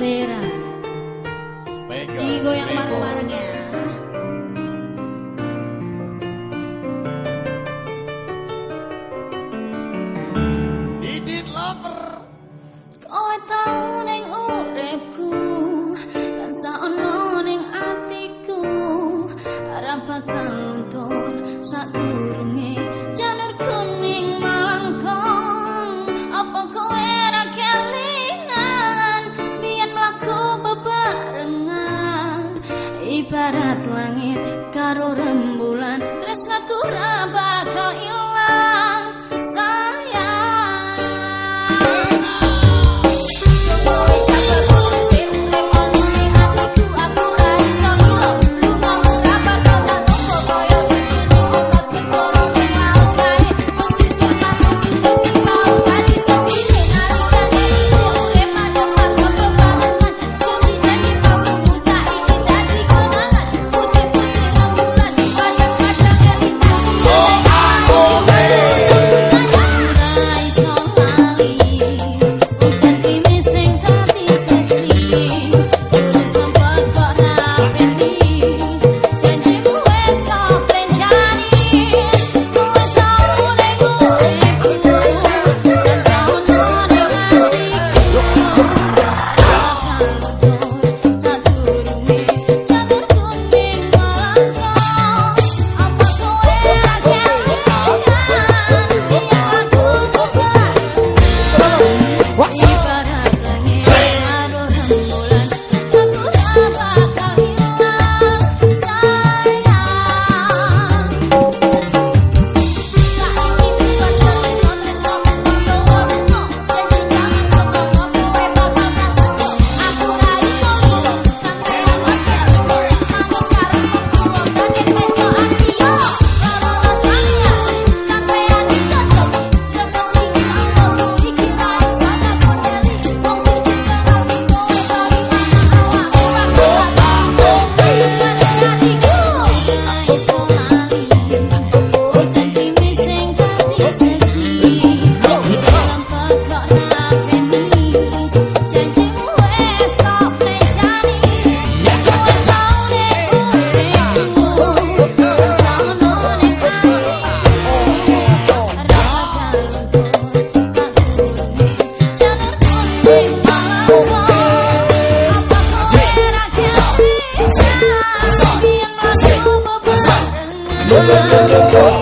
Sera. Digoyang bareng-bareng ya. Didit lover. Kowe tau ning uripku, tansah ono ning atiku. Ora bakal luntur sadurunge karo rembulan tresnaku ora bakal ilang. Sa la la la la